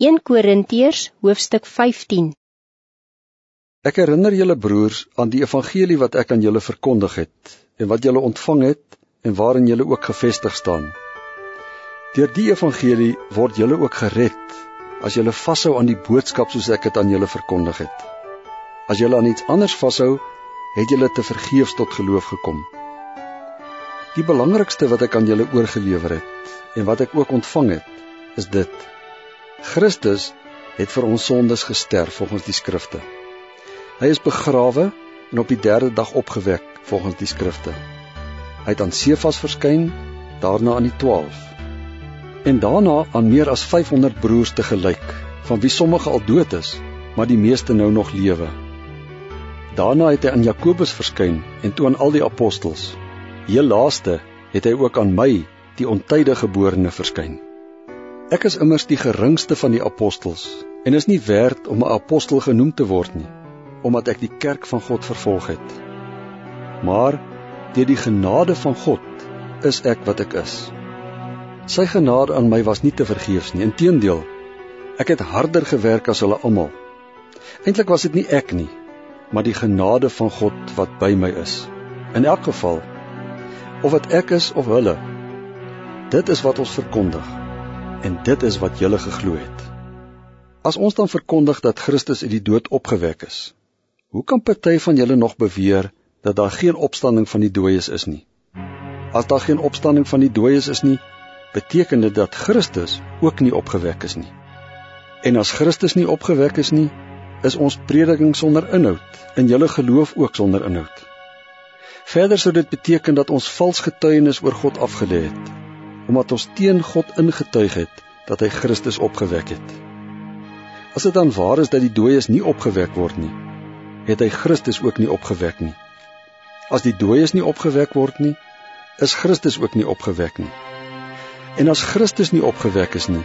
1 Korintiërs hoofstuk 15 Ek herinner julle broers aan die evangelie wat ek aan julle verkondig het en wat julle ontvang het en waarin julle ook gevestig staan. Deur die evangelie word julle ook gered as julle vashou aan die boodskap soos ek dit aan julle verkondig het. As julle aan iets anders vashou, het julle te vergeefs tot geloof gekom. Die belangrikste wat ek aan julle oorgelewer het en wat ek ook ontvang het, is dit: Christus het vir ons sondes gesterf volgens die skrifte. Hy is begrawe en op die 3de dag opgewek volgens die skrifte. Hy het aan Sefas verskyn, daarna aan die 12 en daarna aan meer as 500 broers te gelyk, van wie sommige al dood is, maar die meeste nou nog lewe. Daarna het hy aan Jakobus verskyn en toe aan al die apostels. Heel laaste het hy ook aan my, die ontydige geborene, verskyn. Ek is immers die geringste van die apostels en is nie werd om 'n apostel genoem te word nie, omdat ek die kerk van God vervolg het. Maar deur die genade van God is ek wat ek is. Sy genade aan my was nie te vergeefs nie, inteendeel, ek het harder gewerk as hulle almal. Eintlik was dit nie ek nie, maar die genade van God wat by my is. In elk geval, of wat ek is of hulle, dit is wat ons verkondig en dit is wat julle geglo het. As ons dan verkondig dat Christus uit die dood opgewek is, hoe kan party van julle nog beweer dat daar geen opstanding van die dooies is nie? As daar geen opstanding van die dooies is nie, beteken dit dat Christus ook nie opgewek is nie. En as Christus nie opgewek is nie, is ons prediking sonder inhoud en julle geloof ook sonder inhoud. Verder sou dit beteken dat ons vals getuienis oor God afgelê het omdat ons teen God ingetuig het dat hy Christus opgewek het. As dit dan waar is dat die dooies nie opgewek word nie, het hy Christus ook nie opgewek nie. As die dooies nie opgewek word nie, is Christus ook nie opgewek nie. En as Christus nie opgewek is nie,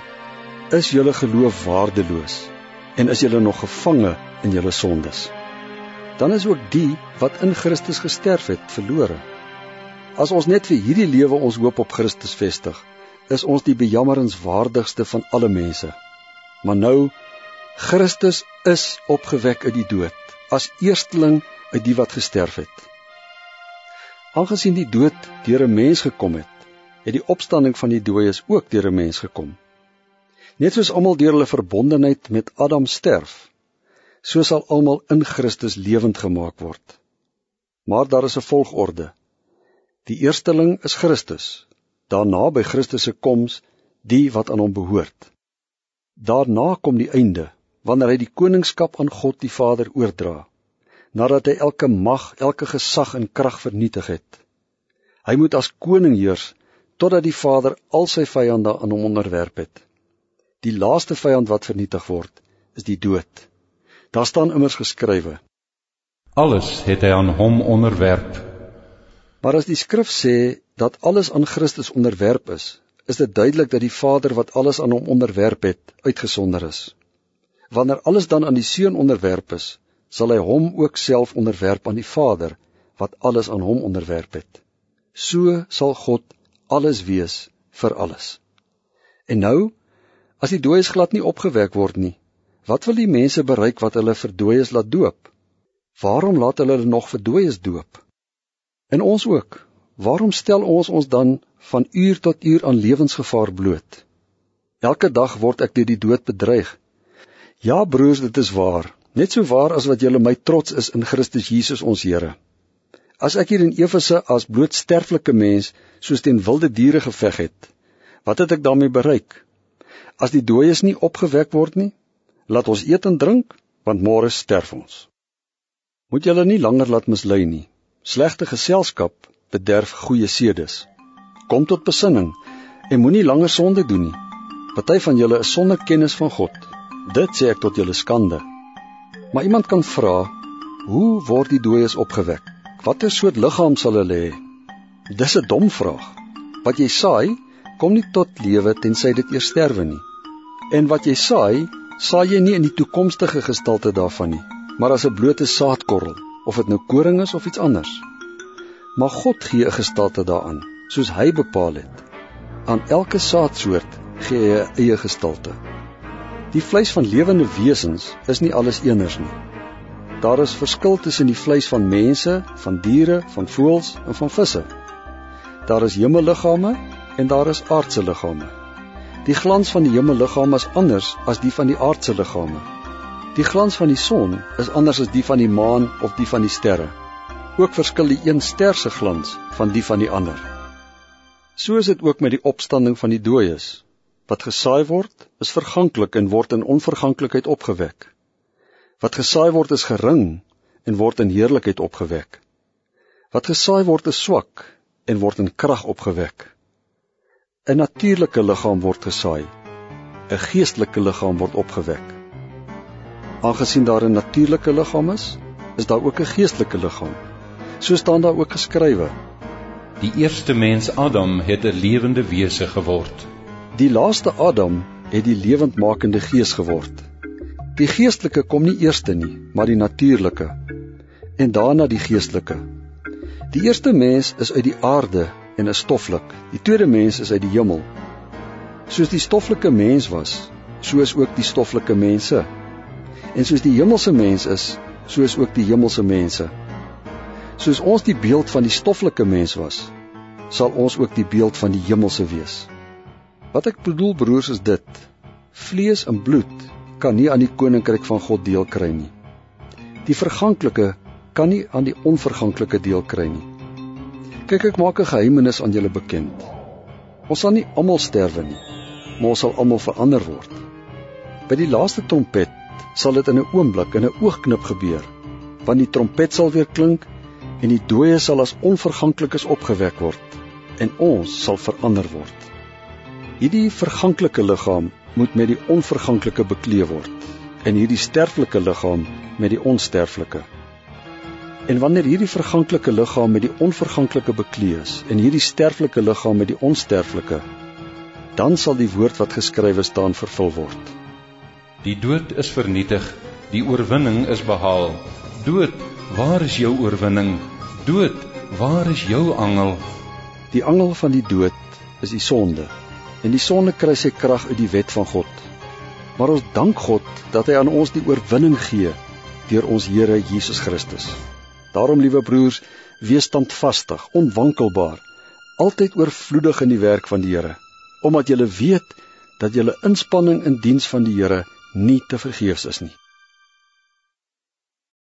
is julle geloof waardeloos en is julle nog gevange in julle sondes. Dan is ook die wat in Christus gesterf het verlore. As ons net vir hierdie lewe ons hoop op Christus vestig, is ons die bejammerenswaardigste van alle mense. Maar nou Christus is opgewek uit die dood as eersteling uit die wat gesterf het. Aangesien die dood deur 'n mens gekom het, het die opstanding van die dooies ook deur 'n mens gekom. Net soos almal deur hulle verbondenheid met Adam sterf, so sal almal in Christus lewend gemaak word. Maar daar is 'n volgorde. Die eersteling is Christus. Daarna by Christus se koms die wat aan hom behoort. Daarna kom die einde wanneer hy die koningskap aan God die Vader oordra nadat hy elke mag, elke gesag en krag vernietig het. Hy moet as koning heers totdat die Vader al sy vyande aan hom onderwerp het. Die laaste vyand wat vernietig word, is die dood. Daar staan immers geskrywe: Alles het hy aan hom onderwerp. Maar as die skrif sê dat alles aan Christus onderwerp is, is dit duidelik dat die Vader wat alles aan hom onderwerp het, uitgesonder is. Wanneer alles dan aan die Seun onderwerp is, sal hy hom ook self onderwerp aan die Vader wat alles aan hom onderwerp het. So sal God alles wees vir alles. En nou, as die dooies glad nie opgewek word nie, wat wil die mense bereik wat hulle vir dooies laat doop? Waarom laat hulle hulle nog vir dooies doop? En ons ook. Waarom stel ons ons dan van uur tot uur aan lewensgevaar bloot? Elke dag word ek deur die dood bedreig. Ja broers, dit is waar. Net so waar as wat julle my trots is in Christus Jesus ons Here. As ek hier in Efese as bloot sterflike mens soos teen wilde diere geveg het, wat het ek daarmee bereik? As die dooies nie opgewek word nie, laat ons eet en drink, want môre sterf ons. Moet julle nie langer laat mislei nie. Slegte geselskap bederf goeie sedes. Kom tot besinning en moenie langer sonde doen nie. Party van julle is sonder kennis van God. Dit sê ek tot julle skande. Maar iemand kan vra, hoe word die dooies opgewek? Watter soort liggaam sal hulle hê? Dis 'n dom vraag. Wat jy saai, kom nie tot lewe tensy dit eers sterwe nie. En wat jy saai, saai jy nie in die toekomstige gestalte daarvan nie, maar as 'n blote saadkorrel of dit nou koring is of iets anders. Maar God gee 'n gestalte daaraan, soos hy bepaal het. Aan elke saadsoort gee hy 'n eie gestalte. Die vleis van lewende wesens is nie alles eeners nie. Daar is verskil tussen die vleis van mense, van diere, van voëls en van visse. Daar is hemelliggame en daar is aardse liggame. Die glans van die hemelliggame is anders as die van die aardse liggame. Die glans van die son is anders as die van die maan of die van die sterre. Ook verskil die een ster se glans van die van die ander. So is dit ook met die opstanding van die dooies. Wat gesaai word, is verganklik en word in onverganklikheid opgewek. Wat gesaai word is gering en word in heerlikheid opgewek. Wat gesaai word is swak en word in krag opgewek. 'n Natuurlike liggaam word gesaai. 'n Geestelike liggaam word opgewek. Aangesien daar 'n natuurlike liggaam is, is daar ook 'n geestelike liggaam. So staan daar ook geskrywe: Die eerste mens Adam het 'n lewende wese geword. Die laaste Adam het die lewendmakende gees geword. Die geestelike kom nie eerste nie, maar die natuurlike. En daarna die geestelike. Die eerste mens is uit die aarde en is stoffelik. Die tweede mens is uit die hemel. Soos die stoffelike mens was, so is ook die stoffelike mense. En soos die hemelse mens is, so is ook die hemelse mense. Soos ons die beeld van die stoffelike mens was, sal ons ook die beeld van die hemelse wees. Wat ek bedoel broers is dit: vlees en bloed kan nie aan die koninkryk van God deel kry nie. Die verganklike kan nie aan die onverganklike deel kry nie. Kyk, ek maak 'n geheimenis aan julle bekend. Ons sal nie almal sterwe nie, maar ons sal almal verander word. By die laaste trompet sal dit in 'n oomblik, in 'n oogknip gebeur, want die trompet sal weer klink en die dooies sal as onverganklikes opgewek word en ons sal verander word. Hierdie verganklike liggaam moet met die onverganklike bekleed word en hierdie sterflike liggaam met die onsterflike. En wanneer hierdie verganklike liggaam met die onverganklike bekleed is en hierdie sterflike liggaam met die onsterflike, dan sal die woord wat geskrywe staan vervul word. Die dood is vernietig, die oorwinning is behaal. Dood, waar is jou oorwinning? Dood, waar is jou angel? Die angel van die dood is die sonde en die sonde kry sy krag uit die wet van God. Maar ons dank God dat hy aan ons die oorwinning gee deur ons Here Jesus Christus. Daarom liewe broers, wees standvastig, onwankelbaar, altyd oorvloedig in die werk van die Here, omdat julle weet dat julle inspanning in diens van die Here nie te vergeefs is nie.